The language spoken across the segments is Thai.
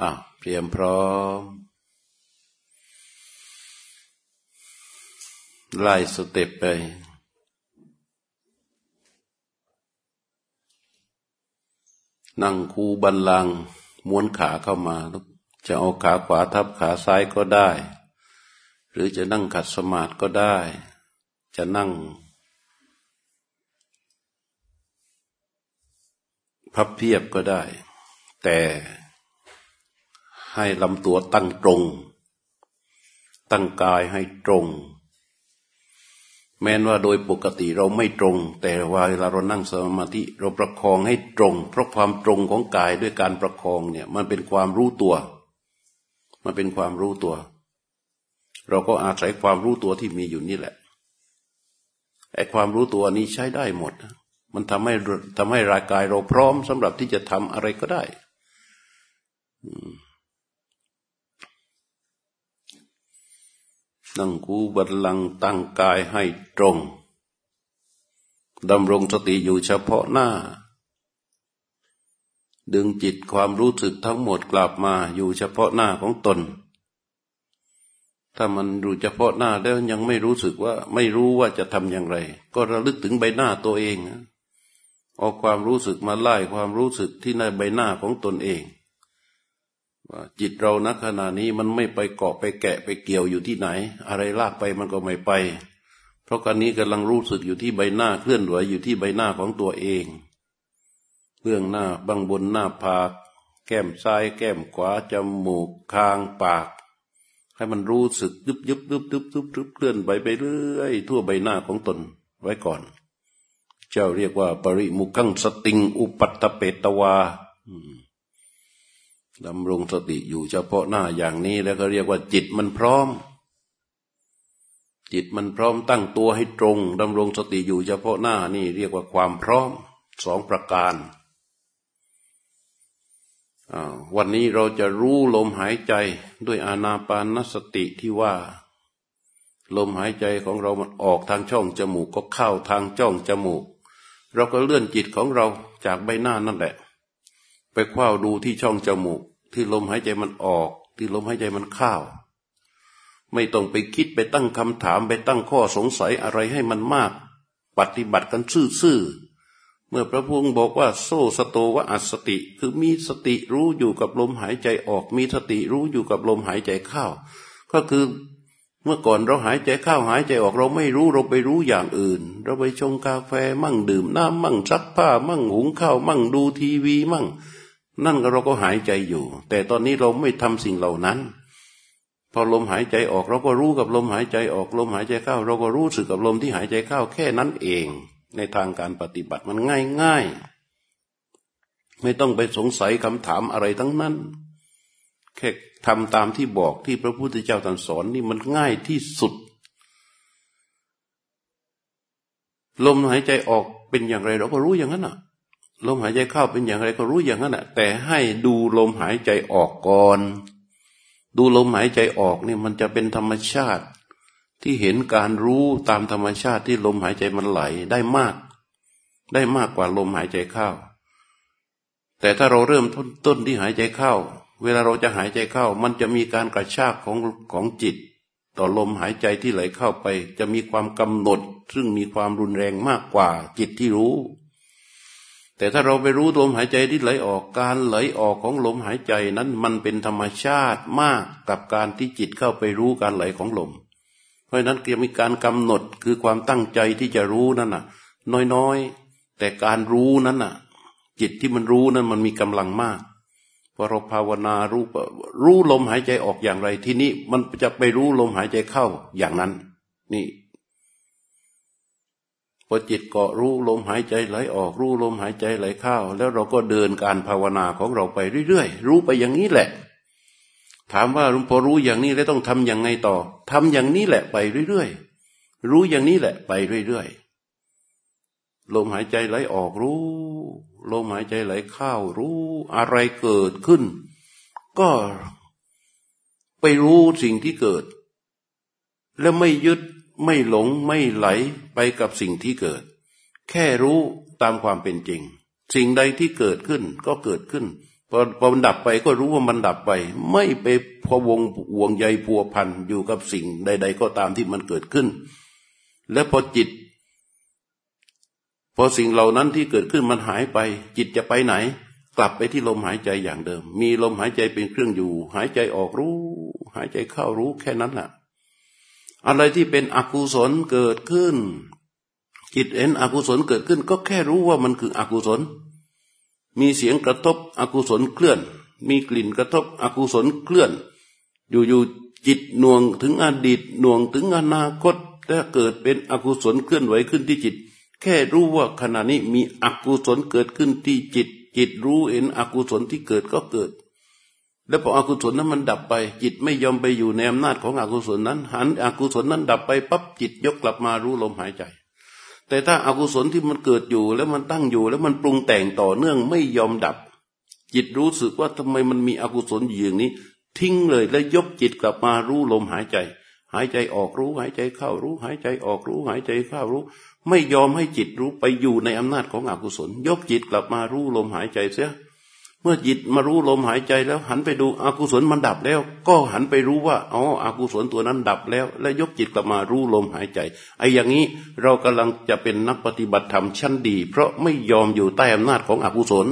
อะเตรียมพร้อม ไล่สเต็ปไปนั่งคูบันลังม้วนขาเข้ามา จะเอาขาขวาทับขาซ้ายก็ได้ หรือจะนั่งขัดสมาธิก็ได้ จะนั่ง พับเพียบก็ได้ แต่ ให้ลำตัวตั้งตรง ตั้งกายให้ตรง แม้นว่าโดยปกติเราไม่ตรง แต่ว่าเวลาเรานั่งสมาธิเราประคองให้ตรง เพราะความตรงของกายด้วยการประคองเนี่ยมันเป็นความรู้ตัว มันเป็นความรู้ตัว เราก็อาศัยความรู้ตัวที่มีอยู่นี่แหละไอ้ความรู้ตัวนี้ใช้ได้หมด มันทำให้ทำให้ร่างกายเราพร้อมสำหรับที่จะทำอะไรก็ได้ นั่งคูบัลลังตั้งกายให้ตรงดำรงสติอยู่เฉพาะหน้า ดึงจิตความรู้สึกทั้งหมดกลับมาอยู่เฉพาะหน้าของตน ถ้ามันรู้เฉพาะหน้าแล้วยังไม่รู้สึกว่าไม่รู้ว่าจะทำอย่างไร ก็ระลึกถึงใบหน้าตัวเองเอาความรู้สึกมาไล่ความรู้สึกที่ในใบหน้าของตนเอง ว่าจิตเราณขณะนี้มันไม่ไปเกาะไปแกะไปเกี่ยวอยู่ที่ไหน อะไรลากไปมันก็ไม่ไป เพราะการนี้กำลังรู้สึกอยู่ที่ใบหน้าเคลื่อนไหวอยู่ที่ใบหน้าของตัวเองเบื้องหน้าบางบนหน้าผาก แก้มซ้าย แก้มขวาจมูกคางปาก ให้มันรู้สึกยุบยุบยุบยุบยุบยุบเคลื่อนไปไปเรื่อยทั่วใบหน้าของตนไว้ก่อน เจ้าเรียกว่า ปริมุขังสติง อุปัตตเปตวาอืม ดำรงสติอยู่เฉพาะหน้าอย่างนี้แล้วก็เรียกว่าจิตมันพร้อม จิตมันพร้อมตั้งตัวให้ตรงดำรงสติอยู่เฉพาะหน้านี่เรียกว่าความพร้อมสองประการวันนี้เราจะรู้ลมหายใจด้วยอานาปานสติที่ว่า ลมหายใจของเรามันออกทางช่องจมูกก็เข้าทางจ้องจมูก เราก็เลื่อนจิตของเราจากใบหน้านั่นแหละ ไปคว้าดูที่ช่องจมูก ที่ลมหายใจมันออก ที่ลมหายใจมันเข้าไม่ต้องไปคิดไปตั้งคำถามไปตั้งข้อสงสัยอะไรให้มันมาก ปฏิบัติกันซื่อๆเมื่อพระพุทธบอกว่า โซสโตวะอัสติ คือมีสติรู้อยู่กับลมหายใจออก มีสติรู้อยู่กับลมหายใจเข้า ก็คือเมื่อก่อนเราหายใจเข้าหายใจออกเราไม่รู้เราไปรู้อย่างอื่น เราไปชงกาแฟมั่งดื่มน้ำมั่งซักผ้ามั่งหุงข้าวมั่งดูทีวีมั่ง นั่นเราก็หายใจอยู่ แต่ตอนนี้เราไม่ทำสิ่งเหล่านั้น พอลมหายใจออกเราก็รู้กับลมหายใจออกลมหายใจเข้า เราก็รู้สึกกับลมที่หายใจเข้าแค่นั้นเอง ในทางการปฏิบัติมันง่ายง่ายไม่ต้องไปสงสัยคำถามอะไรทั้งนั้น แค่ทำตามที่บอกที่พระพุทธเจ้าตรัสสอนนี่มันง่ายที่สุด ลมหายใจออกเป็นอย่างไรเราก็รู้อย่างนั้นอะ ลมหายใจเข้าเป็นอย่างไรก็รู้อย่างนั้นแหละแต่ให้ดูลมหายใจออกก่อน ดูลมหายใจออกนี่มันจะเป็นธรรมชาติ ที่เห็นการรู้ตามธรรมชาติที่ลมหายใจมันไหลได้มาก ได้มากกว่าลมหายใจเข้า แต่ถ้าเราเริ่มต้นต้นที่หายใจเข้า เวลาเราจะหายใจเข้า มันจะมีการกระชากของของจิต ต่อลมหายใจที่ไหลเข้าไป จะมีความกำหนด ซึ่งมีความรุนแรงมากกว่าจิตที่รู้ แต่ถ้าเราไปรู้ลมหายใจที่ไหลออกการไหลออกของลมหายใจนั้นมันเป็นธรรมชาติมากกับการที่จิตเข้าไปรู้การไหลของลม เพราะนั้นจะมีการกำหนดคือความตั้งใจที่จะรู้นั่นน่ะ น้อยๆ แต่การรู้นั้นน่ะ จิตที่มันรู้นั้นมันมีกำลังมากพอเราภาวนารู้รู้ลมหายใจออกอย่างไรที่นี้มันจะไปรู้ลมหายใจเข้าอย่างนั้น นี่ พอจิตเกาะรู้ลมหายใจไหลออกรู้ลมหายใจไหลเข้า แล้วเราก็เดินการภาวนาของเราไปเรื่อยๆ รู้ไปอย่างนี้แหละ ถามว่าพอรู้อย่างนี้แล้วต้องทำอย่างไงต่อทำอย่างนี้แหละไปเรื่อยๆ รู้อย่างนี้แหละไปเรื่อยๆ ลมหายใจไหลออกรู้ ลมหายใจไหลเข้ารู้ อะไรเกิดขึ้น ก็ไปรู้สิ่งที่เกิด แล้วไม่ยึดไม่หลงไม่ไหล ไปกับสิ่งที่เกิด แค่รู้ตามความเป็นจริง สิ่งใดที่เกิดขึ้นก็เกิดขึ้นพอพอมันดับไปก็รู้ว่ามันดับไป ไม่ไปพวงห่วงใยพัวพันอยู่กับสิ่งใด ๆ ก็ตามที่มันเกิดขึ้น และพอจิต พอสิ่งเหล่านั้นที่เกิดขึ้นมันหายไป จิตจะไปไหน กลับไปที่ลมหายใจอย่างเดิม มีลมหายใจเป็นเครื่องอยู่ หายใจออกรู้ หายใจเข้ารู้แค่นั้นแหละ อะไรที่เป็นอกุศลเกิดขึ้น จิตเห็นอกุศลเกิดขึ้น ก็แค่รู้ว่ามันคืออกุศล มีเสียงกระทบอกุศลเคลื่อน มีกลิ่นกระทบอกุศลเคลื่อน อยู่ๆจิตหน่วงถึงอดีตหน่วงถึงอนาคตและเกิดเป็นอกุศลเคลื่อนไหวขึ้นที่จิต แค่รู้ว่าขณะนี้มีอกุศลเกิดขึ้นที่จิต จิตรู้เห็นอกุศลที่เกิดก็เกิด แล้วพออกุศลนั้นมันดับไป จิตไม่ยอมไปอยู่ในอำนาจของอกุศลนั้น หันอกุศลนั้นดับไปปั๊บจิตยกกลับมารู้ลมหายใจ แต่ถ้าอากุศลที่มันเกิดอยู่แล้วมันตั้งอยู่ แล้วมันปรุงแต่งต่อเนื่องไม่ยอมดับ จิตรู้สึกว่าทำไมมันมีอกุศลอยู่อย่างนี้ ทิ้งเลยแล้วยกจิตกลับมารู้ลมหายใจ หายใจออกรู้หายใจเข้ารู้ หายใจออกรู้ หายใจเข้ารู้ ไม่ยอมให้จิตรู้ไปอยู่ในอำนาจของอกุศล ยกจิตกลับมารู้ลมหายใจเสีย เมื่อจิตมารู้ลมหายใจแล้ว หันไปดูอกุศลมันดับแล้ว ก็หันไปรู้ว่าอ๋ออกุศลตัวนั้นดับแล้ว และยกจิตกลับมารู้ลมหายใจไอ้อย่างนี้เรากำลังจะเป็นนักปฏิบัติธรรมชั้นดี เพราะไม่ยอมอยู่ใต้อำนาจของอกุศล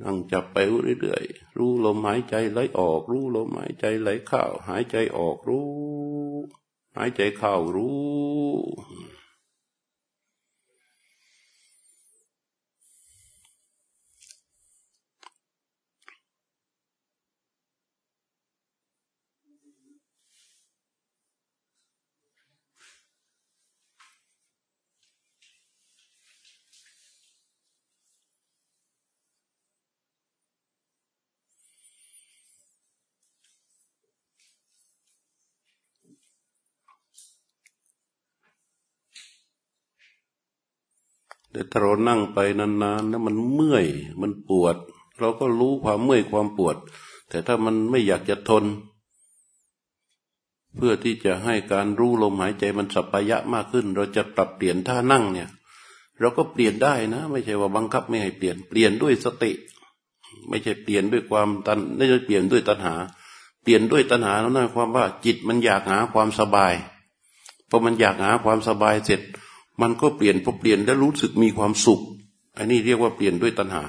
นั่งจับไปเรื่อยๆ รู้ลมหายใจไหลออก รู้ลมหายใจไหลเข้า หายใจออกรู้ หายใจเข้ารู้ แต่ถ้าเรานั่งไปนานๆแล้วมันเมื่อยมันปวด เราก็รู้ความเมื่อยความปวด แต่ถ้ามันไม่อยากจะทน เพื่อที่จะให้การรู้ลมหายใจมันสัพยะมากขึ้น เราจะปรับเปลี่ยนท่านั่งเนี่ย เราก็เปลี่ยนได้นะ ไม่ใช่ว่าบังคับไม่ให้เปลี่ยนเปลี่ยนด้วยสติ ไม่ใช่เปลี่ยนด้วยความตันไม่ใช่เปลี่ยนด้วยตัณหา เปลี่ยนด้วยตัณหานั่นความว่าจิตมันอยากหาความสบายพอมันอยากหาความสบายเสร็จ มันก็เปลี่ยนพอเปลี่ยนแล้วรู้สึกมีความสุข อันนี้เรียกว่าเปลี่ยนด้วยตัณหา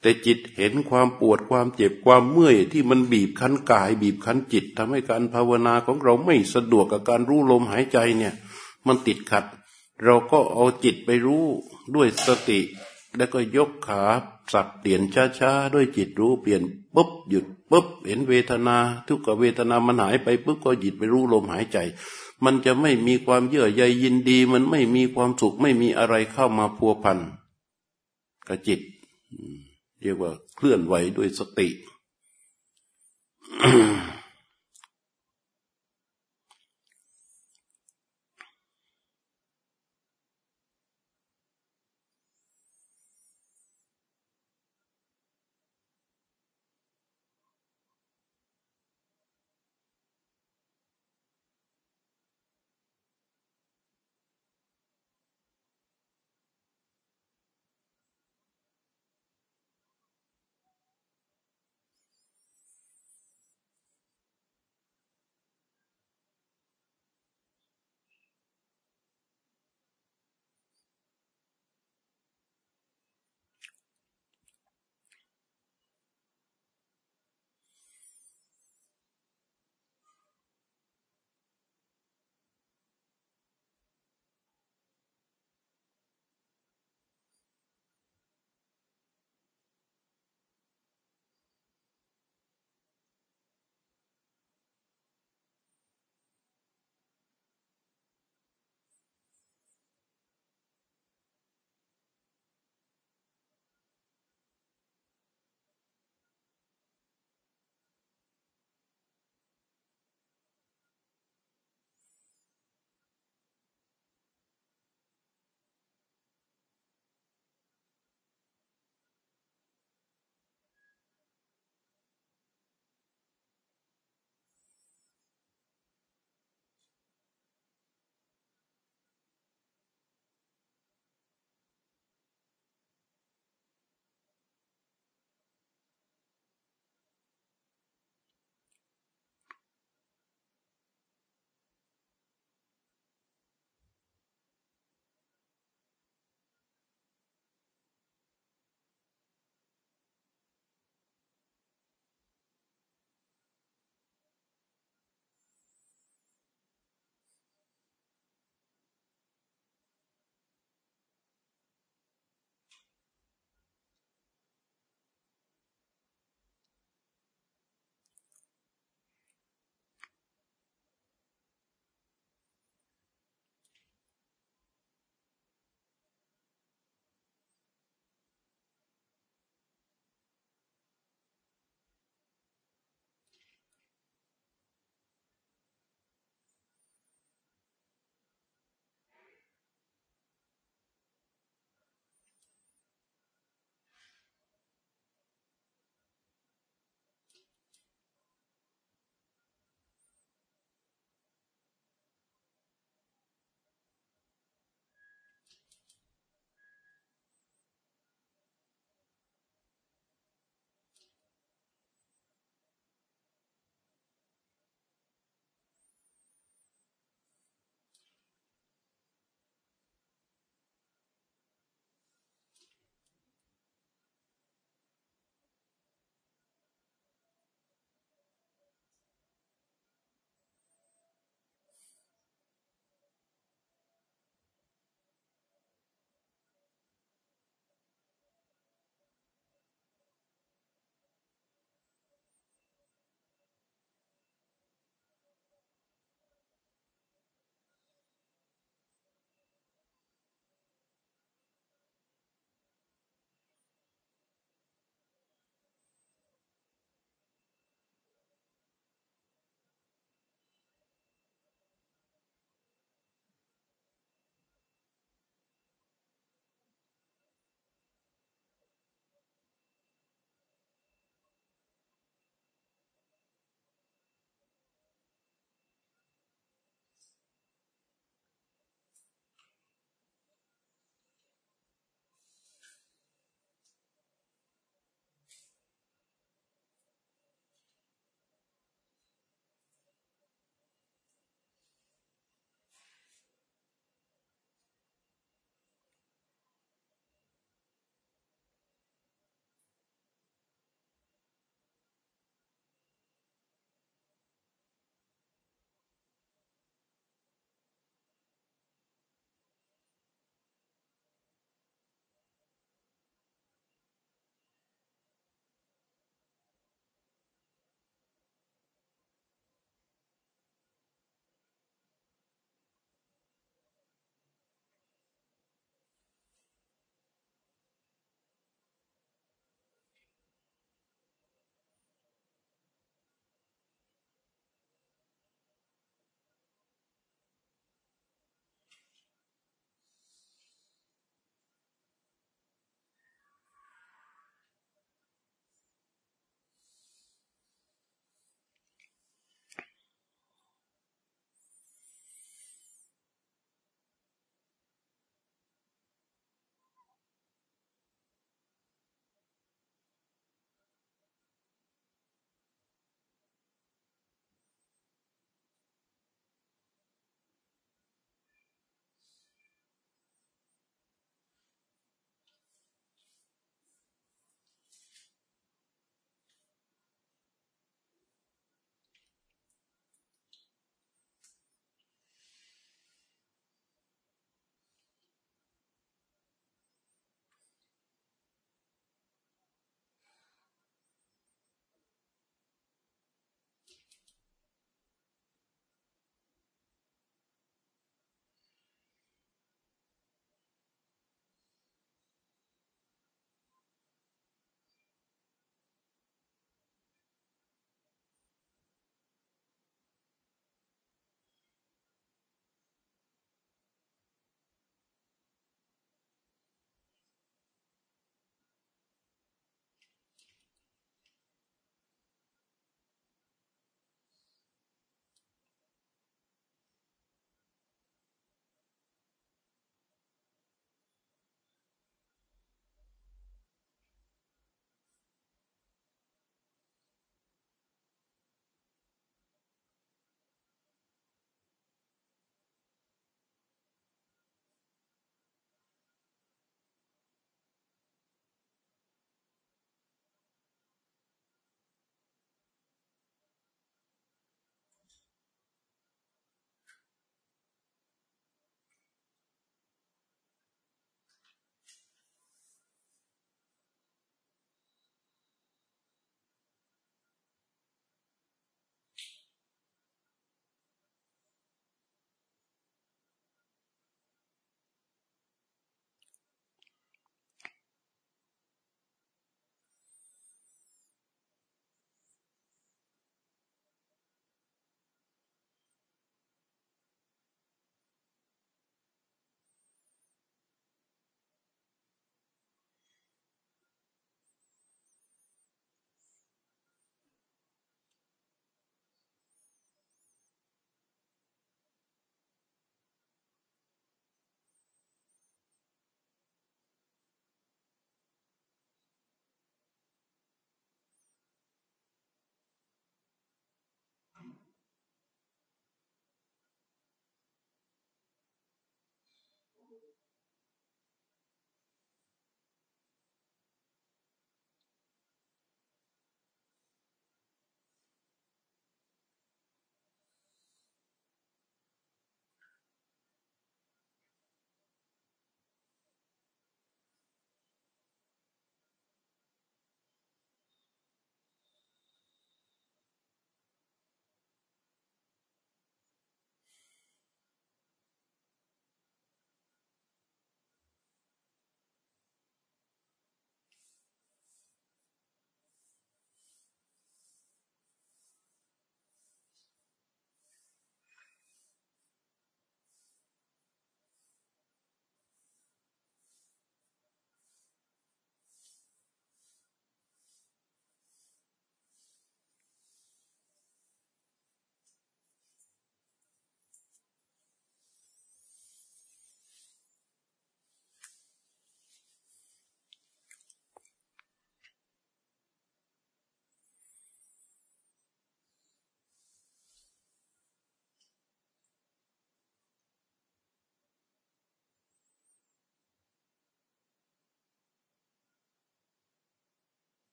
แต่จิตเห็นความปวดความเจ็บความเมื่อยที่มันบีบคั้นกาย บีบคั้นจิตทำให้การภาวนาของเราไม่สะดวกกับการรู้ลมหายใจเนี่ยมันติดขัด เราก็เอาจิตไปรู้ด้วยสติ แล้วก็ยกขาสับเปลี่ยนช้าๆด้วยจิตรู้เปลี่ยนปุ๊บหยุดปุ๊บเห็นเวทนา ทุกขเวทนามันหายไปปุ๊บก็หยิตไปรู้ลมหายใจ มันจะไม่มีความเยื่อใยยินดี มันไม่มีความสุข ไม่มีอะไรเข้ามาพัวพันกับจิต เรียกว่าเคลื่อนไหวด้วยสติ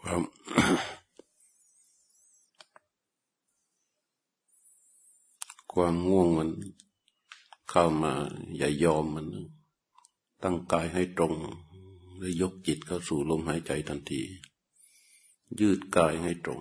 ความความง่วงมันเข้ามาอย่ายอมมัน ตั้งกายให้ตรง แล้วยกจิตเข้าสู่ลมหายใจทันที ยืดกายให้ตรง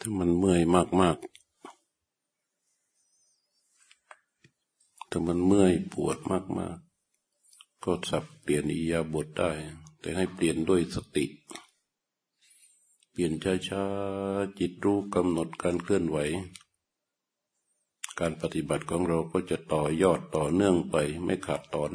ถ้ามันเมื่อยมากๆ ถ้ามันเมื่อยปวดมากๆ ก็สับเปลี่ยนอิยาบทได้ แต่ให้เปลี่ยนด้วยสติ เปลี่ยนช้าๆ จิตรู้กำหนดการเคลื่อนไหว การปฏิบัติของเราก็จะต่อยอดต่อเนื่องไปไม่ขาดตอน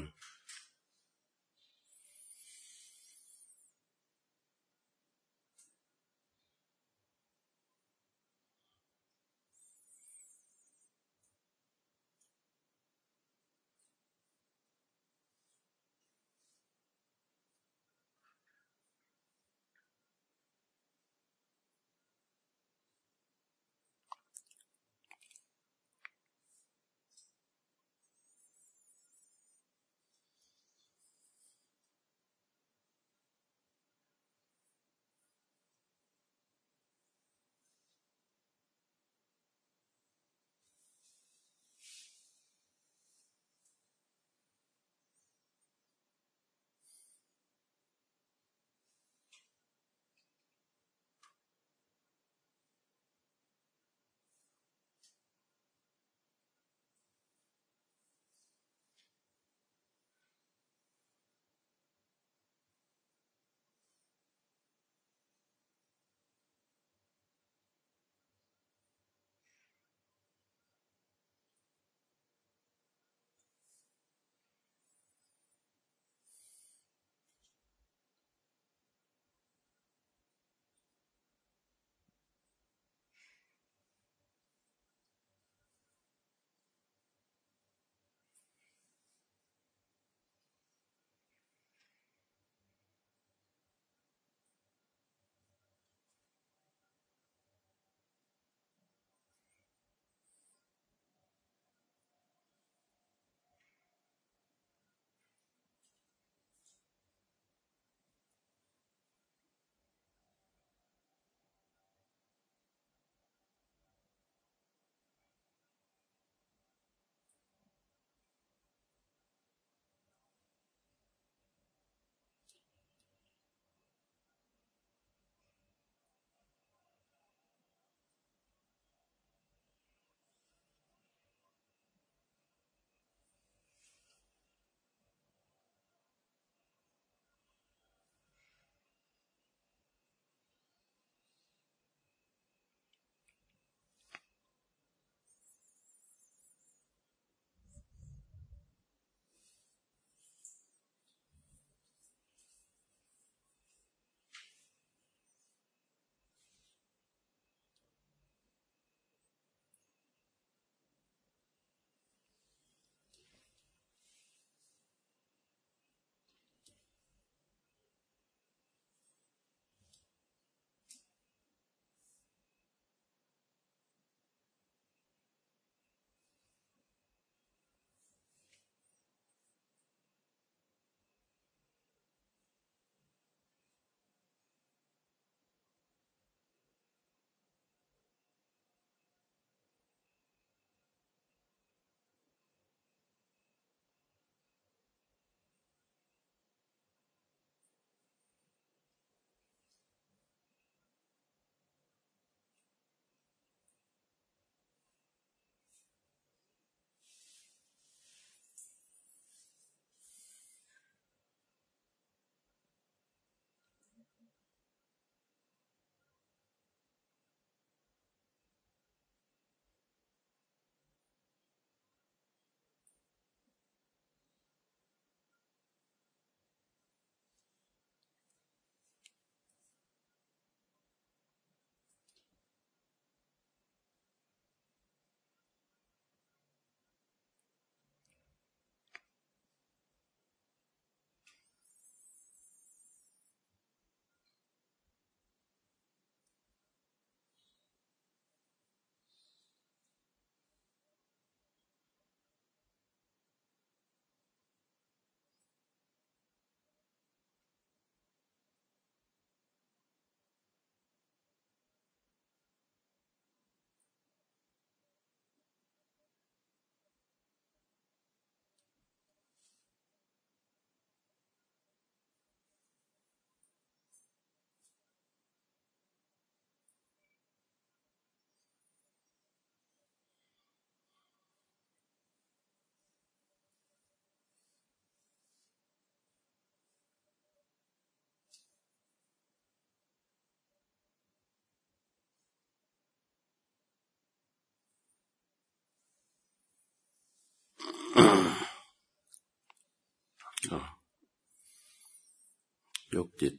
ยกจิต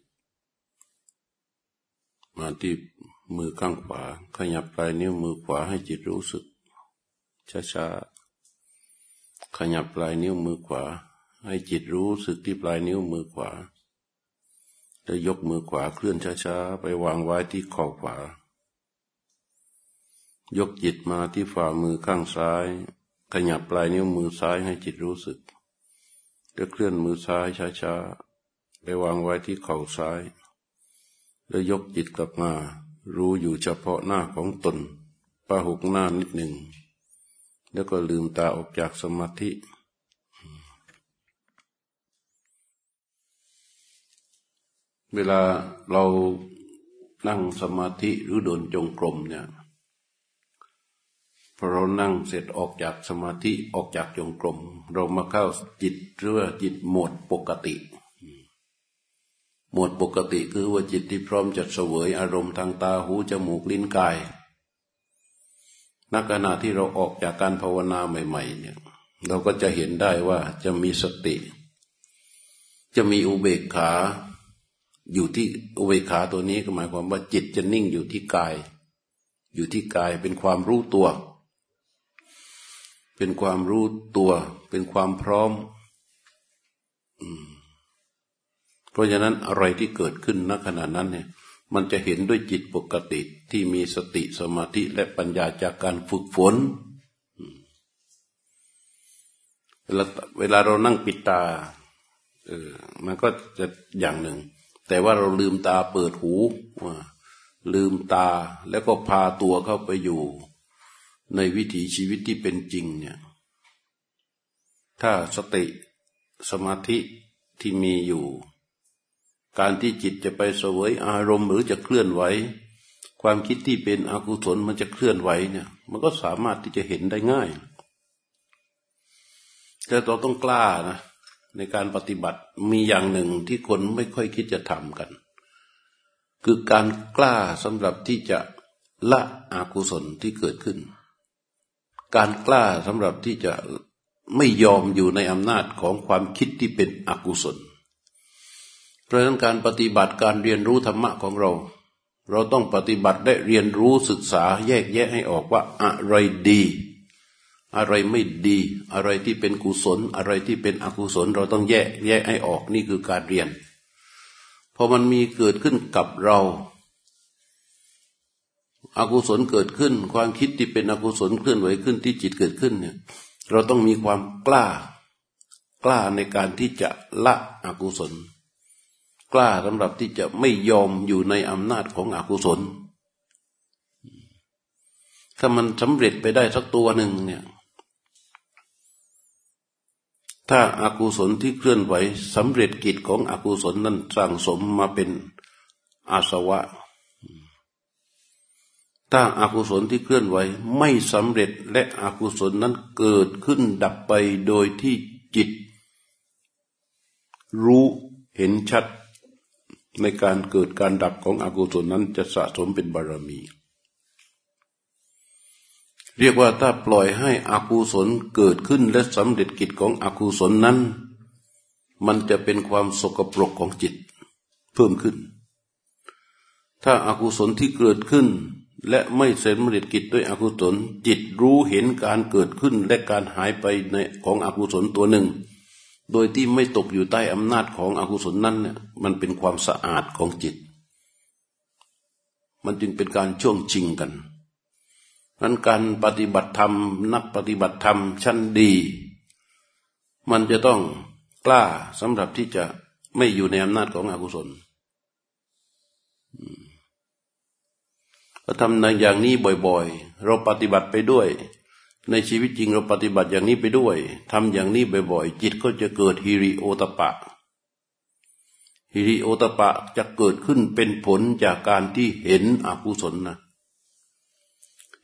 มาที่มือข้างขวา ขยับปลายนิ้วมือขวาให้จิตรู้สึก ช้าๆ ขยับปลายนิ้วมือขวา ให้จิตรู้สึกที่ปลายนิ้วมือขวาแล้วยกมือขวาเคลื่อนช้าๆ ไปวางไว้ที่ข้อขวา ยกจิตมาที่ฝ่ามือข้างซ้าย ขยับปลายนิ้วมือซ้ายให้จิตรู้สึกแล้วเคลื่อนมือซ้ายช้าๆ ไปวางไว้ที่เข่าซ้าย แล้วยกจิตกลับมา รู้อยู่เฉพาะหน้าของตนปะหุกหน้านิดหนึ่ง แล้วก็ลืมตาออกจากสมาธิเวลาเรานั่งสมาธิหรือเดินจงกรมเนี่ยพอเรานั่งเสร็จออกจากสมาธิออกจากจงกรม เรามาเข้าจิตหรือว่าจิตหมดปกติ หมดปกติคือว่าจิตที่พร้อมจะเสวยอารมณ์ทางตาหูจมูกลิ้นกายนักขณะที่เราออกจากการภาวนาใหม่ ๆ เนี่ย เราก็จะเห็นได้ว่าจะมีสติ จะมีอุเบกขา อยู่ที่อุเบกขาตัวนี้ก็หมายความว่าจิตจะนิ่งอยู่ที่กาย อยู่ที่กายเป็นความรู้ตัว เป็นความรู้ตัว เป็นความพร้อม เพราะฉะนั้นอะไรที่เกิดขึ้นณขณะนั้นเนี่ยมันจะเห็นด้วยจิตปกติที่มีสติสมาธิและปัญญาจากการฝึกฝนเวลาเวลาเรานั่งปิดตาเออมันก็จะอย่างหนึ่ง แต่ว่าเราลืมตาเปิดหูว่าลืมตาแล้วก็พาตัวเข้าไปอยู่ ในวิถีชีวิตที่เป็นจริงเนี่ยถ้าสติสมาธิที่มีอยู่ การที่จิตจะไปเสวยอารมณ์หรือจะเคลื่อนไหว ความคิดที่เป็นอกุศลมันจะเคลื่อนไหวเนี่ย มันก็สามารถที่จะเห็นได้ง่าย แต่เราต้องกล้านะในการปฏิบัติมีอย่างหนึ่งที่คนไม่ค่อยคิดจะทำกัน คือการกล้าสำหรับที่จะละอกุศลที่เกิดขึ้น การกล้าสำหรับที่จะไม่ยอมอยู่ในอำนาจของความคิดที่เป็นอกุศล เพราะฉะนั้นการปฏิบัติการเรียนรู้ธรรมะของเรา เราต้องปฏิบัติได้เรียนรู้ศึกษาแยกแยะให้ออกว่าอะไรดี อะไรไม่ดี อะไรที่เป็นกุศล อะไรที่เป็นอกุศล เราต้องแยกแยกให้ออกนี่คือการเรียนพอมันมีเกิดขึ้นกับเราอากุศลเกิดขึ้น ความคิดที่เป็นอกุศลเคลื่อนไหวขึ้นที่จิตเกิดขึ้นเนี่ยเราต้องมีความกล้า กล้าในการที่จะละอกุศล กล้าสำหรับที่จะไม่ยอมอยู่ในอำนาจของอกุศล ถ้ามันสำเร็จไปได้สักตัวหนึ่งเนี่ย ถ้าอากุศลที่เคลื่อนไหวสำเร็จกิจของอกุศลนั้นสร้างสมมาเป็นอาสวะ ถ้าอากุศลที่เคลื่อนไหวไม่สำเร็จและอกุศลนั้นเกิดขึ้นดับไปโดยที่จิต รู้เห็นชัด ในการเกิดการดับของอกุศลนั้นจะสะสมเป็นบารมี เรียกว่าถ้าปล่อยให้อากุศลเกิดขึ้นและสำเร็จกิจของอกุศลนั้น มันจะเป็นความสกปรกของจิตเพิ่มขึ้น ถ้าอากุศลที่เกิดขึ้น และไม่สำเร็จกิจด้วยอกุศลจิตรู้เห็นการเกิดขึ้นและการหายไปในของอกุศลตัวหนึ่ง โดยที่ไม่ตกอยู่ใต้อำนาจของอกุศลนั้นเนี่ยมันเป็นความสะอาดของจิต มันจึงเป็นการช่วงชิงกันนั้นการปฏิบัติธรรม นักปฏิบัติธรรมชั้นดี มันจะต้องกล้าสำหรับที่จะไม่อยู่ในอำนาจของอกุศลเราทำในอย่างนี้บ่อยๆ เราปฏิบัติไปด้วย ในชีวิตจริงเราปฏิบัติอย่างนี้ไปด้วยทำอย่างนี้บ่อยๆ จิตก็จะเกิดฮิริโอตปะฮิริโอตปะจะเกิดขึ้นเป็นผลจากการที่เห็นอกุศลนะ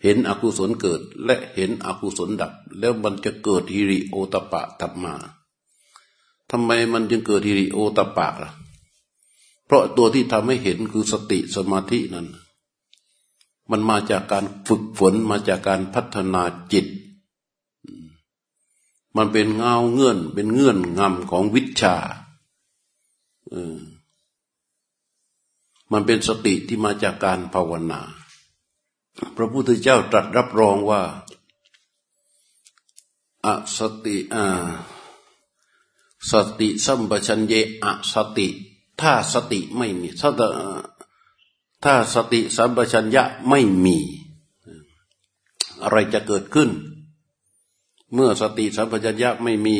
เห็นอกุศลเกิดและเห็นอกุศลดับ แล้วมันจะเกิดฮิริโอตปะธรรมาทำไมมันจึงเกิดฮิริโอตปะล่ะ เพราะตัวที่ทำให้เห็นคือสติสมาธินั้น มันมาจากการฝึกฝนมาจากการพัฒนาจิต มันเป็นเงาเงื่อน เป็นเงื่อนงำของวิชาเออมันเป็นสติที่มาจากการภาวนา พระพุทธเจ้าตรัสรับรองว่าอสติอ่าสติสัมปชัญเยอสติ ถ้าสติไม่มีถ้า ถ้าสติสัมปชัญญะไม่มี อะไรจะเกิดขึ้น เมื่อสติสัมปชัญญะไม่มี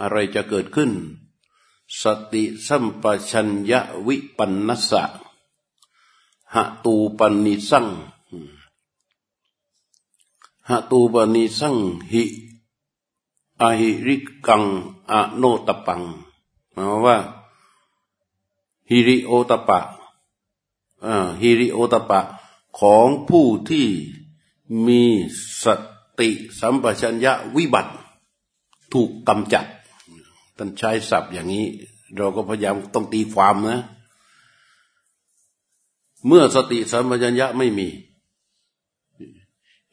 อะไรจะเกิดขึ้น สติสัมปชัญญะวิปันนสะหะตูปนิสังหะตูปันนิสังหิอหิริกังอโนตปังหมายว่าฮิริโอตปะ ฮิริโอตปะของผู้ที่มีสติสัมปชัญญะวิบัติถูกกำจัดท่านใช้ศัพท์อย่างนี้ เราก็พยายามต้องตีความนะ เมื่อสติสัมปชัญญะไม่มี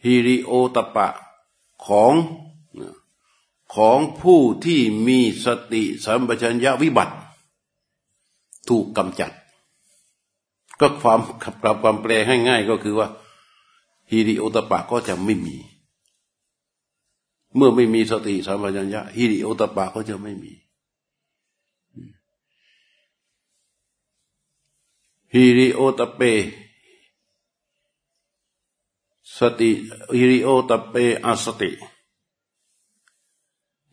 ฮิริโอตปะของของผู้ที่มีสติสัมปชัญญะวิบัติ ถูกกำจัด ก็ความกลับความแปลให้ง่ายก็คือว่าฮิริโอตปะก็จะไม่มี เมื่อไม่มีสติสัมปชัญญะฮิริโอตปะก็จะไม่มีฮิริโอตเป สติฮิริโอตเปอสติ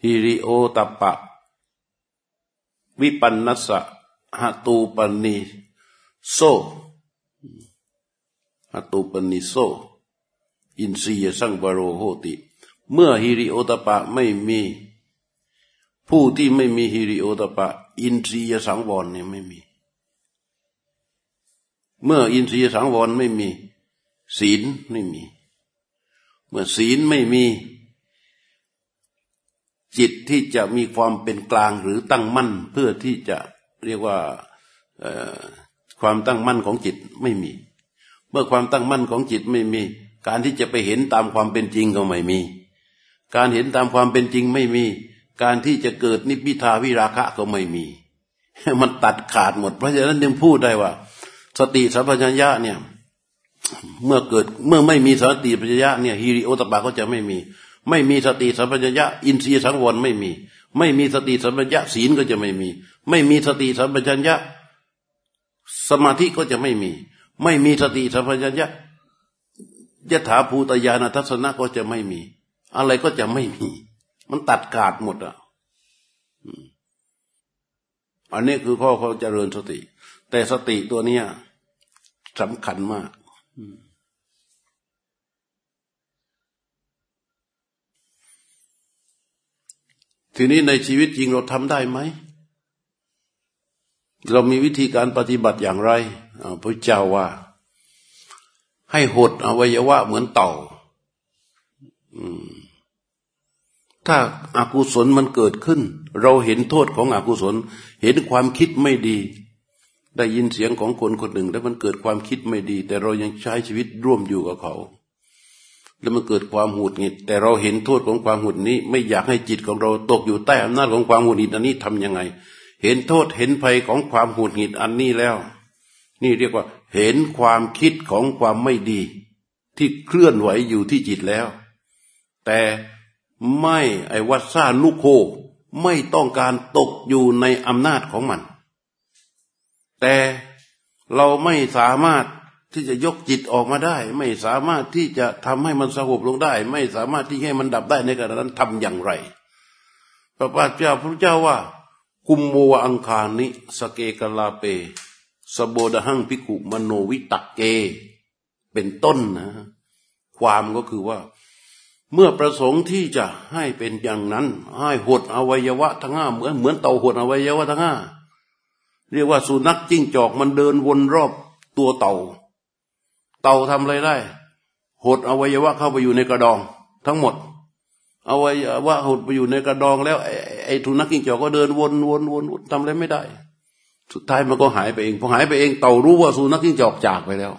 หิริโอตตัปปะ วิปันนัสสะหตูปนิ โส หตูปนิโส อินทริยสังวโรโหติ เมื่อหิริโอตตัปปะไม่มี ผู้ที่ไม่มีหิริโอตตัปปะ อินทรียสังวรเนี่ยไม่มี เมื่ออินทรียสังวรไม่มี ศีลไม่มี เมื่อศีลไม่มี จิตที่จะมีความเป็นกลางหรือตั้งมั่นเพื่อที่จะเรียกว่า ความตั้งมั่นของจิตไม่มี เมื่อความตั้งมั่นของจิตไม่มี การที่จะไปเห็นตามความเป็นจริงก็ไม่มี การเห็นตามความเป็นจริงไม่มี การที่จะเกิดนิพพิทาวิราคะก็ไม่มี มันตัดขาดหมด เพราะฉะนั้นยังพูดได้ว่า สติสัมปชัญญะเนี่ย เมื่อเกิดเมื่อไม่มีสติปัญญะเนี่ยฮิริโอตปาก็จะไม่มี ไม่มีสติสัมปชัญญะอินทรีย์สังวรไม่มี ไม่มีสติสัมปชัญญะศีลก็จะไม่มี ไม่มีสติสัมปชัญญะ สมาธิก็จะไม่มี ไม่มีสติสัมปชัญญะยถาภูตยานทัศนะก็จะไม่มี อะไรก็จะไม่มี มันตัดขาดหมดอะอันนี้คือข้อเขาเจริญสติ แต่สติตัวเนี้ยสำคัญมากทีนี้ในชีวิตจริงเราทำได้ไหม เรามีวิธีการปฏิบัติอย่างไรพระเจ้าว่า ให้หดอวัยวะเหมือนเต่าถ้าอากุศลมันเกิดขึ้น เราเห็นโทษของอกุศล เห็นความคิดไม่ดี ได้ยินเสียงของคนคนหนึ่ง แล้วมันเกิดความคิดไม่ดี แต่เรายังใช้ชีวิตร่วมอยู่กับเขา แล้วมันเกิดความหุดหงิด แต่เราเห็นโทษของความหุดนี้ ไม่อยากให้จิตของเราตกอยู่ใต้อำนาจของความหุดหงิดอันนี้ทํำยังไง เห็นโทษเห็นภัยของความหุดหงิดอันนี้แล้ว นี่เรียกว่า เห็นความคิดของความไม่ดี ที่เคลื่อนไหวอยู่ที่จิตแล้ว แต่ไม่ไอวัดซ่าลูกโคไม่ต้องการตกอยู่ในอำนาจของมัน แต่เราไม่สามารถที่จะยกจิตออกมาได้ ไม่สามารถที่จะทำให้มันสงบลงได้ ไม่สามารถที่ให้มันดับได้ในขณะนั้นทำอย่างไร พระพุทธเจ้าพระเจ้าว่า กุมโมวอังคานิสเกกลาเป สโบดหังพิกุมโนวิตักเก เป็นต้นนะ ความก็คือว่า เมื่อประสงค์ที่จะให้เป็นอย่างนั้น ให้หดอวัยวะทั้งห้าเหมือนเหมือนเต่าหดอวัยวะทั้งห้าเรียกว่าสุนัขจิ้งจอกมันเดินวนรอบตัวเต่า เต่าทำอะไรได้ หดอวัยวะเข้าไปอยู่ในกระดอง ทั้งหมด เอาไวัยวะหดไปอยู่ในกระดองแล้ว ไอ้ทุนักกิ้งจอกก็เดินวนวนวนทำอะไรไม่ได้ สุดท้ายมันก็หายไปเองพอหายไปเองเต่ารู้ว่าสุนัขกิ้งจอกจากไปแล้ว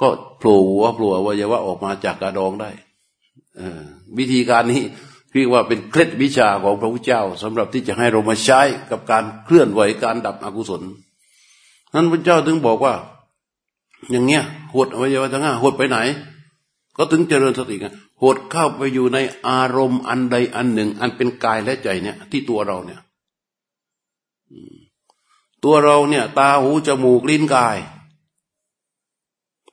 ก็โผล่หัวโผล่อวัยวะออกมาจากกระดองได้อวิธีการนี้เรียกว่าเป็นเคล็ดวิชาของพระพุทธเจ้าสำหรับที่จะให้เรามาใช้กับการเคลื่อนไหวการดับอกุศลนั้นพระเจ้าถึงบอกว่า อย่างเงี้ยหดอวัยวะทั้งห้าหดไปไหน ก็ถึงเจริญสติกันหดเข้าไปอยู่ในอารมณ์อันใดอันหนึ่ง อันเป็นกายและใจเนี่ย ที่ตัวเราเนี่ยตัวเราเนี่ย ตาหูจมูกลิ้นกาย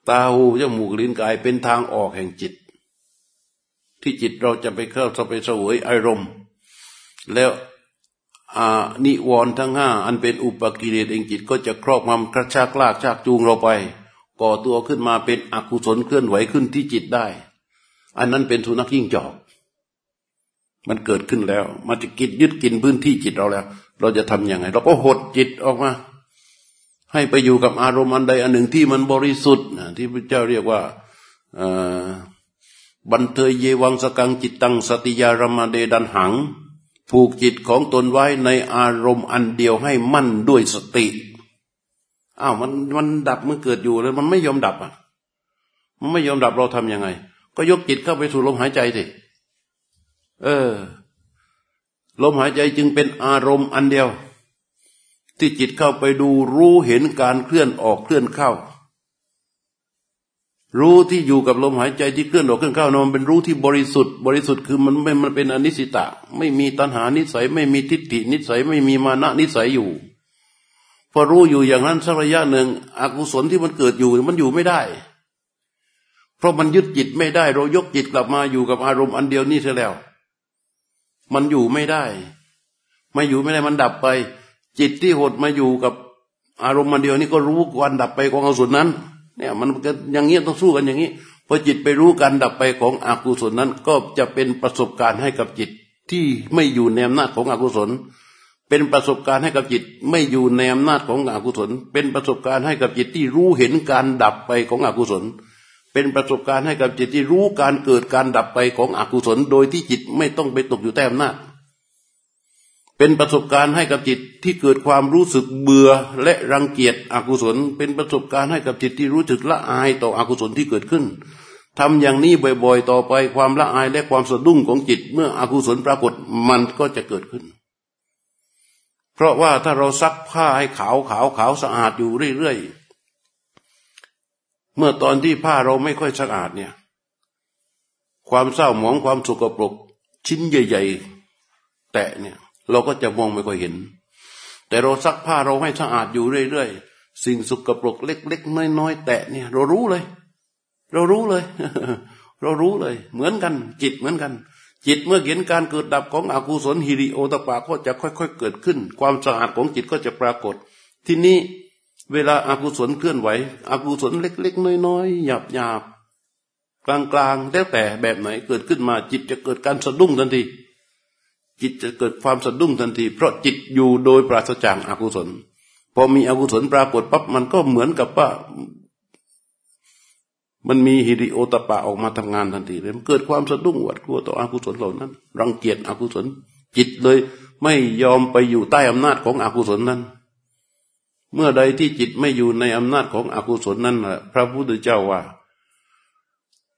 ตาหูจมูกลิ้นกายเป็นทางออกแห่งจิต ที่จิตเราจะไปเข้าไปสวยอารมณ์ แล้วนิวรณ์ทั้งห้าอันเป็นอุปกิเลสเองจิตก็จะครอบงำกระชากลากชากจูงเราไป ก่อตัวขึ้นมาเป็นอกุศลเคลื่อนไหวขึ้นที่จิตได้ อันนั้นเป็นทุนักยิ่งจอก มันเกิดขึ้นแล้ว มันจะกินยึดกินพื้นที่จิตเราแล้ว เราจะทํำยังไง เราก็หดจิตออกมา ให้ไปอยู่กับอารมณ์อันใดอันหนึ่งที่มันบริสุทธิ์ที่พระเจ้าเรียกว่าบันเทยเยวังสกังจิตตังสติยารมาเดดันหัง ผูกจิตของตนไว้ในอารมณ์อันเดียวให้มั่นด้วยสติ อ้าวมันมันดับมันเกิดอยู่แล้วมันไม่ยอมดับอะ มันไม่ยอมดับเราทํำยังไง ก็ยกจิตเข้าไปสู่ลมหายใจสิเออ ลมหายใจจึงเป็นอารมณ์อันเดียว ที่จิตเข้าไปดูรู้เห็นการเคลื่อนออกเคลื่อนเข้า รู้ที่อยู่กับลมหายใจที่เคลื่อนออกเคลื่อนเข้านมันเป็นรู้ที่บริสุทธิ์ บริสุทธิ์คือมันไม่มันเป็นอนิสิตะ ไม่มีตัณหานิสัย ไม่มีทิฏฐินิสัย ไม่มีมานะนิสัยอยู่ พอรู้อยู่อย่างนั้นสักระยะหนึ่งอกุศลที่มันเกิดอยู่มันอยู่ไม่ได้ เพราะมันยึดจิตไม่ได้ เรายกจิตกลับมาอยู่กับอารมณ์อันเดียวนี่เสียแล้ว มันอยู่ไม่ได้ไม่อยู่ไม่ได้มันดับไป จิตที่หดมาอยู่กับอารมณ์มันเดียวนี่ก็รู้วันดับไปของอกุศลนั้น เนี่ย มันก็อย่างเงี้ยต้องสู้กันอย่างนี้พอจิตไปรู้การดับไปของอกุศลนั้น ก็จะเป็นประสบการณ์ให้กับจิตที่ไม่อยู่ในอำนาจของอกุศล เป็นประสบการณ์ให้กับจิตไม่อยู่ในอำนาจของอกุศล เป็นประสบการณ์ให้กับจิตที่รู้เห็นการดับไปของอกุศล เป็นประสบการณ์ให้กับจิตที่รู้การเกิดการดับไปของอกุศล โดยที่จิตไม่ต้องไปตกอยู่แต้มหน้าเป็นประสบการณ์ให้กับจิตที่เกิดความรู้สึกเบื่อและรังเกียจอกุศล เป็นประสบการณ์ให้กับจิตที่รู้สึกละอายต่ออกุศลที่เกิดขึ้นทำอย่างนี้บ่อยๆ ต่อไปความละอายและความสะดุ้งของจิต เมื่ออกุศลปรากฏมันก็จะเกิดขึ้น เพราะว่าถ้าเราซักผ้าให้ขาวขาวขาวสะอาดอยู่เรื่อยๆ เมื่อตอนที่ผ้าเราไม่ค่อยสะอาดเนี่ย ความเศร้าหมองความสกปรกชิ้นใหญ่ ๆ แตะเนี่ยเราก็จะมองไม่ค่อยเห็น แต่เราซักผ้าเราให้สะอาดอยู่เรื่อยๆ สิ่งสกปรกเล็กๆน้อยๆแตะเนี่ยเรารู้เลย เรารู้เลย เรารู้เลย เหมือนกัน จิตเหมือนกัน จิตเมื่อเห็นการเกิดดับของอกุศลฮิริโอตปาก็จะค่อย ๆ เกิดขึ้น ความสะอาดของจิตก็จะปรากฏ ที่นี้เวลาอากุศลเคลื่อนไหวอกุศลเล็ก ๆ น้อยๆหยาบๆกลางๆแล้วแต่แบบไหนเกิดขึ้นมาจิตจะเกิดการสะดุ้งทันที จิตจะเกิดความสะดุ้งทันที เพราะจิตอยู่โดยปราศจากอากุศล พอมีอกุศลปรากฏปั๊บมันก็เหมือนกับว่า มันมีฮิริโอตปะออกมาทำงานทันทีเลยมันเกิดความสะดุ้งหวาดกลัวต่ออากุศลเหล่านั้น รังเกียจอกุศลจิตเลย ไม่ยอมไปอยู่ใต้อำนาจของอกุศลนั้น เมื่อใดที่จิตไม่อยู่ในอำนาจของอกุศลนั้นพระพุทธเจ้าว่า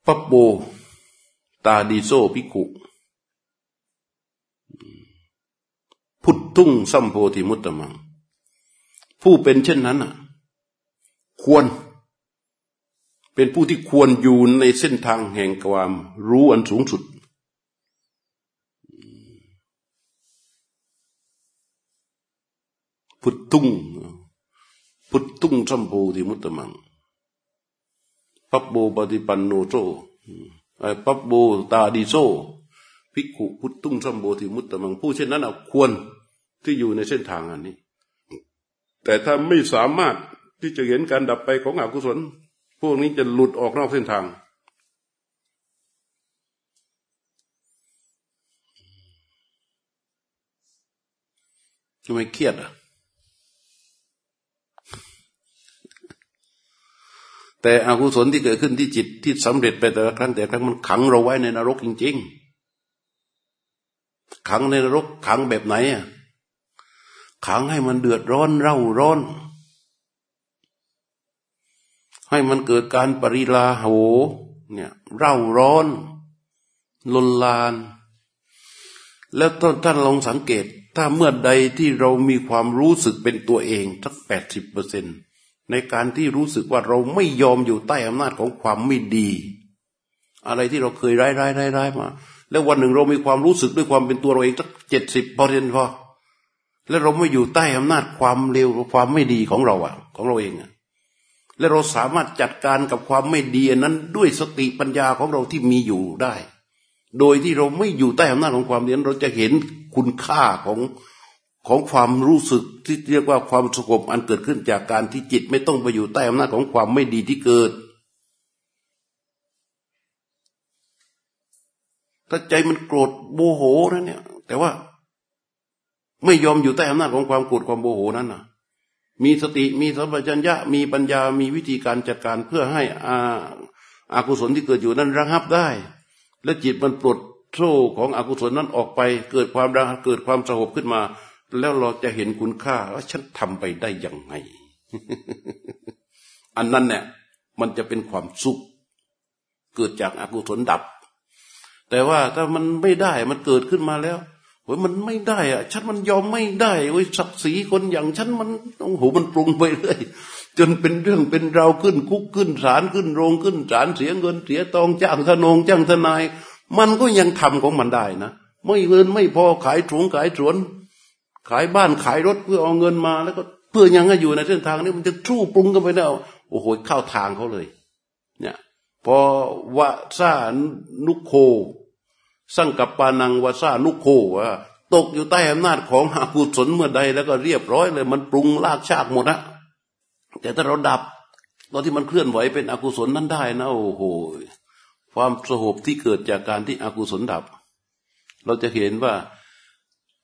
ปัปโบตาดีโซพิกุพุทธุงสัมโพธิมุตตมัง ผู้เป็นเช่นนั้นควร เป็นผู้ที่ควรอยู่ในเส้นทางแห่งความรู้อันสูงสุด พุทธุงพุทธุงสัมโพธิมุตตมังปัปโบปฏิปันโนโซปัปโบตาดีโซภิกขุพุทธุงสัมโพธิมุตตมัง ผู้เช่นนั้นควรที่อยู่ในเส้นทางอันนี้ แต่ถ้าไม่สามารถที่จะเห็นการดับไปของอกุศล พวกนี้จะหลุดออกนอกเส้นทาง ทำไมเครียดอะ แต่อกุศลที่เกิดขึ้นที่จิตที่สำเร็จไปแต่ละครั้งแต่ครั้งมันขังเราไว้ในนรกจริง ๆ ขังในนรกขังแบบไหนอะขังให้มันเดือดร้อนเร่าร้อน ให้มันเกิดการปริลาโหเนี่ยเร่าร้อนลนลาน แล้วท่านลองสังเกต ถ้าเมื่อใดที่เรามีความรู้สึกเป็นตัวเองสักแปดสิบเปอร์เซ็นในการที่รู้สึกว่าเราไม่ยอมอยู่ใต้อำนาจของความไม่ดี อะไรที่เราเคยร้ายร้ายร้ายร้ายมา แล้ววันหนึ่งเรามีความรู้สึกด้วยความเป็นตัวเราเองสักเจ็ดสิบเปอร์เซ็นต์พอแล้วเราไม่อยู่ใต้อำนาจความเลวความไม่ดีของเราอะ ของเราเองอะ และเราสามารถจัดการกับความไม่ดีนั้นด้วยสติปัญญาของเราที่มีอยู่ได้ โดยที่เราไม่อยู่ใต้อำนาจของความเดียนเราจะเห็นคุณค่าของของความรู้สึกที่เรียกว่าความสงบอันเกิดขึ้นจากการที่จิตไม่ต้องไปอยู่ใต้อำนาจของความไม่ดีที่เกิด ถ้าใจมันโกรธโมโหนะเนี่ย แต่ว่าไม่ยอมอยู่ใต้อำนาจของความโกรธความโมโหนั้นนะ มีสติมีสัมปชัญญะมีปัญญามีวิธีการจัดการเพื่อให้อาอากุศลที่เกิดอยู่นั้นระงับได้ และจิตมันปลดโซ่ของอกุศลนั้นออกไป เกิดความระเกิดความสงบขึ้นมา แล้วเราจะเห็นคุณค่าว่าฉันทำไปได้ยังไง อันนั้นเนี่ยมันจะเป็นความสุข เกิดจากอากุศลดับ แต่ว่าถ้ามันไม่ได้มันเกิดขึ้นมาแล้ว โอ้ยมันไม่ได้อะฉันมันยอมไม่ได้โอ้ยศักดิ์ศรีคนอย่างฉันมันโอ้โหมันปรุงไปเรื่อยจนเป็นเรื่องเป็นราวขึ้นคุกขึ้นศาลขึ้นโรงขึ้นศาลเสียเงินเสียตองจ้างทนงจ้างทนาย มันก็ยังทำของมันได้นะไม่เงินไม่พอขายถุงขายสวน ขายบ้านขายรถเพื่อเอาเงินมา แล้วก็เพื่อยังให้อยู่ในเส้นทางนี้มันจะทู่ปรุงกันไปแล้วโอ้โหเข้าทางเขาเลย เนี่ยพอวะซานุโค สังกับปานังวาซานุโควะตกอยู่ใต้อำนาจของอากุศลเมื่อใดแล้วก็เรียบร้อยเลย มันปรุงลากชากหมดนะแต่ถ้าเราดับ ตอนที่มันเคลื่อนไหวเป็นอกุศลนั้นได้นะโอ้โหความสงบที่เกิดจากการที่อกุศลดับ เราจะเห็นว่า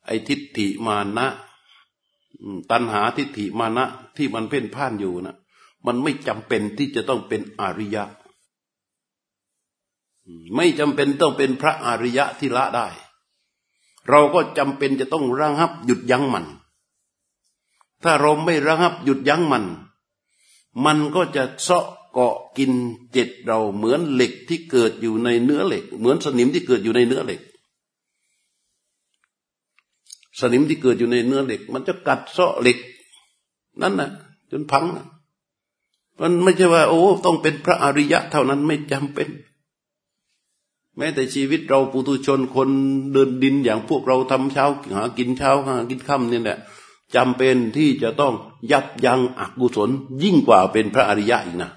ไอ้ทิฏฐิมานะตัณหาทิฏฐิมานะที่มันเพ่นพ่านอยู่นะมันไม่จำเป็นที่จะต้องเป็นอริยะ ไม่จำเป็นต้องเป็นพระอริยะที่ละได้ เราก็จำเป็นจะต้องระงับหยุดยั้งมัน ถ้าเราไม่ระงับหยุดยั้งมัน มันก็จะเซาะเกาะกินเจ็ดเราเหมือนเหล็กที่เกิดอยู่ในเนื้อเหล็ก เหมือนสนิมที่เกิดอยู่ในเนื้อเหล็ก สนิมที่เกิดอยู่ในเนื้อเหล็ก มันจะกัดเซาะเหล็ก นั่นนะจนพังนะมันไม่ใช่ว่า โอ้ ต้องเป็นพระอริยะเท่านั้นไม่จำเป็น แม้แต่ชีวิตเราปุถุชนคนเดินดินอย่างพวกเราทำเช้าหากินเช้าหากินค่ำนี่แหละจำเป็นที่จะต้องยับยั้งอกุศลยิ่งกว่าเป็นพระอริยะอีกนะ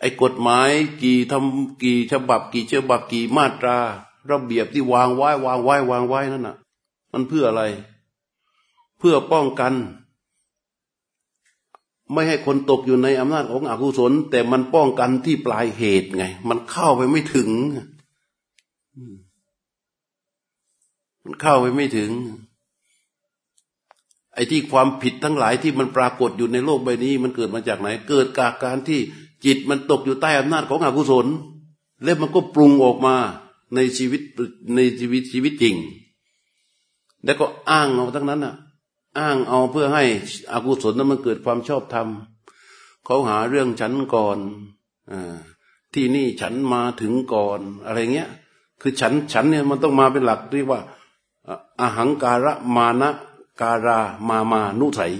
ไอ้กฎหมายกี่ทำกี่ฉบับ กี่ฉบับกี่มาตรา ระเบียบที่วางไว้วางไว้วางไว้นั่นน่ะ มันเพื่ออะไร เพื่อป้องกัน ไม่ให้คนตกอยู่ในอำนาจของอกุศล แต่มันป้องกันที่ปลายเหตุไง มันเข้าไปไม่ถึง มันเข้าไปไม่ถึง ไอ้ที่ความผิดทั้งหลายที่มันปรากฏอยู่ในโลกใบนี้ มันเกิดมาจากไหน เกิดจากการที่จิตมันตกอยู่ใต้อำนาจของอกุศล แล้วมันก็ปรุงออกมาในชีวิตในชีวิตชีวิตจริง แล้วก็อ้างเอาทั้งนั้นอะ อ้างเอาเพื่อให้อกุศลนั้นมันเกิดความชอบธรรมเขาหาเรื่องฉันก่อนอที่นี่ฉันมาถึงก่อนอะไรเงี้ย คือฉันฉันเนี่ยมันต้องมาเป็นหลักเรียกว่าอาหังการะมานะการามามานุสัย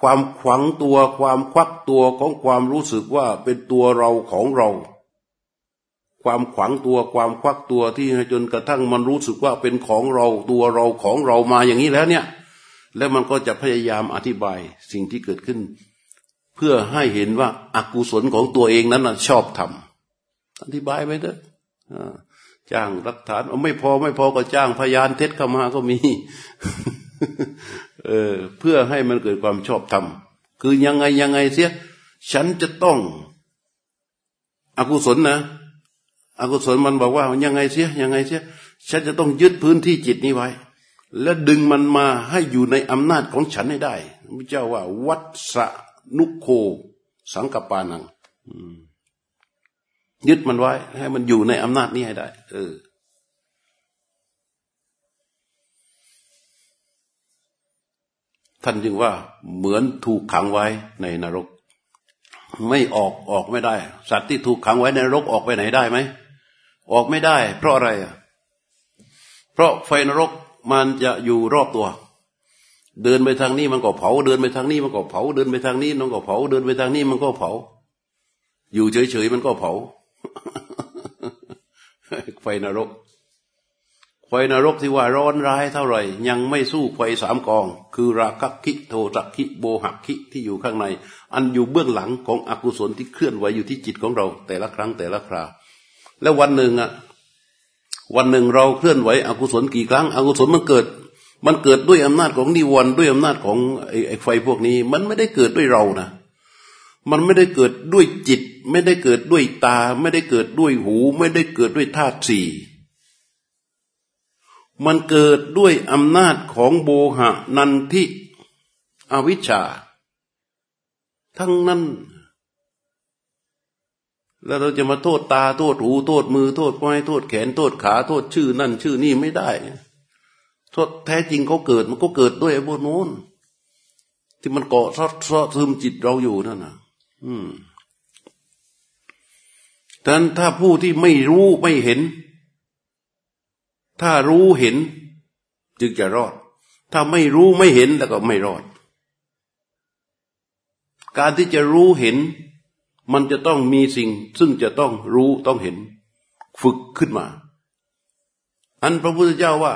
ความขวังตัวความควักตัวของความรู้สึกว่าเป็นตัวเราของเรา ความขวางตัวความควักตัวที่จนกระทั่งมันรู้สึกว่าเป็นของเราตัวเราของเรามาอย่างนี้แล้วเนี่ย แล้วมันก็จะพยายามอธิบายสิ่งที่เกิดขึ้น เพื่อให้เห็นว่าอากุศลของตัวเองนั้นชอบทำอธิบายไปเถอะจ้างรักฐานไม่พอไม่พอก็จ้างพยานเท็จเข้ามาก็มีเออเพื่อให้มันเกิดความชอบธรรมคือยังไงยังไงเสีย ฉันจะต้องอกุศลนะ อกุศลมันบอกว่ายังไงเสียยังไงเสียฉันจะต้องยึดพื้นที่จิตนี้ไว้ และดึงมันมาให้อยู่ในอำนาจของฉันให้ได้พระเจ้าว่า วัดสนุโค สังกปานังยึดมันไว้ ให้มันอยู่ในอำนาจนี้ให้ได้ เออท่านจึงว่าเหมือนถูกขังไว้ในนรก ไม่ออกออกไม่ได้ สัตว์ที่ถูกขังไว้ในนรกออกไปไหนได้ไหม ออกไม่ได้ เพราะอะไรอะเพราะไฟนรกมันจะอยู่รอบตัว เดินไปทางนี้มันก็เผา เดินไปทางนี้มันก็เผา เดินไปทางนี้มันก็เผา เดินไปทางนี้มันก็เผา อยู่เฉยๆมันก็เผา ไฟนรก ไฟนรกที่ว่าร้อนร้ายเท่าไหร่ ยังไม่สู้ไฟสามกอง คือราคะคิโทสักคิโบหักคิที่อยู่ข้างใน อันอยู่เบื้องหลังของอกุศลที่เคลื่อนไหวอยู่ที่จิตของเรา แต่ละครั้งแต่ละครา แล้ววันหนึ่งอะ วันหนึ่งเราเคลื่อนไหวอกุศลกี่ครั้งอกุศลมันเกิด มันเกิดด้วยอำนาจของนิวรณ์ด้วยอำนาจของไอ้ไฟพวกนี้ มันไม่ได้เกิดด้วยเรานะมันไม่ได้เกิดด้วยจิต ไม่ได้เกิดด้วยตา ไม่ได้เกิดด้วยหู ไม่ได้เกิดด้วยธาตุสี่มันเกิดด้วยอำนาจของโบหะนันทิอวิชชา ทั้งนั้น แล้วเราจะมาโทษตาโทษหูโทษมือโทษไม้โทษแขนโทษขาโทษชื่อนั่นชื่อนี่ไม่ได้โทษแท้จริงเขาเกิดมันก็เกิดด้วยไอ้พวกโน้นที่มันเกาะซอดซอดซึมจิตเราอยู่นั่นนะอืมดังนั้นถ้าผู้ที่ไม่รู้ไม่เห็น ถ้ารู้เห็น จึงจะรอด ถ้าไม่รู้ไม่เห็นแล้วก็ไม่รอด การที่จะรู้เห็น มันจะต้องมีสิ่งซึ่งจะต้องรู้ต้องเห็น ฝึกขึ้นมา อันพระพุทธเจ้าว่า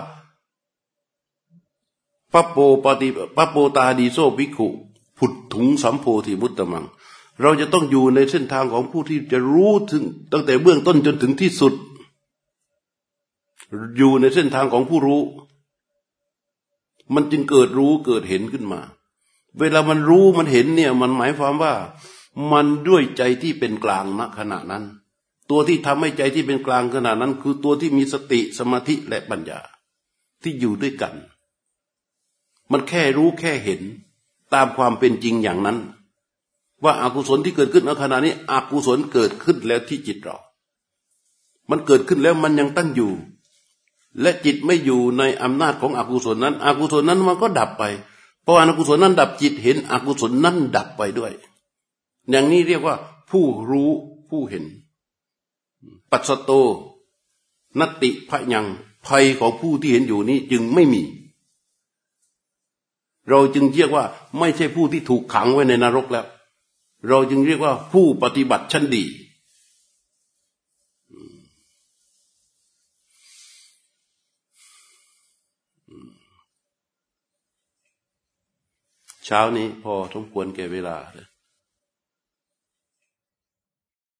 ปโปปฏิปโปตาดีโซภิกขุ ผุดถุงสัมโพธิมุตตมัง เราจะต้องอยู่ในเส้นทางของผู้ที่จะรู้ถึง ตั้งแต่เบื้องต้นจนถึงที่สุด อยู่ในเส้นทางของผู้รู้ มันจึงเกิดรู้เกิดเห็นขึ้นมา เวลามันรู้มันเห็นเนี่ย มันหมายความว่า มันด้วยใจที่เป็นกลางณขณะนั้น ตัวที่ทำให้ใจที่เป็นกลางขณะนั้น คือตัวที่มีสติสมาธิและปัญญาที่อยู่ด้วยกัน มันแค่รู้แค่เห็นตามความเป็นจริงอย่างนั้น ว่าอากุศลที่เกิดขึ้นในขณะนี้อกุศลเกิดขึ้นแล้วที่จิตเรา มันเกิดขึ้นแล้วมันยังตั้งอยู่ และจิตไม่อยู่ในอำนาจของอกุศลนั้น อกุศลนั้นมันก็ดับไปเพราะอกุศลนั้นดับจิตเห็นอกุศลนั้นดับไปด้วย อย่างนี้เรียกว่า ผู้รู้ผู้เห็น ปัสสโตนติพยังภัยของผู้ที่เห็นอยู่นี้จึงไม่มี เราจึงเรียกว่า ไม่ใช่ผู้ที่ถูกขังไว้ในนรกแล้ว เราจึงเรียกว่าผู้ปฏิบัติชั้นดีเช้านี้พอสมควรแก่เวลาเลย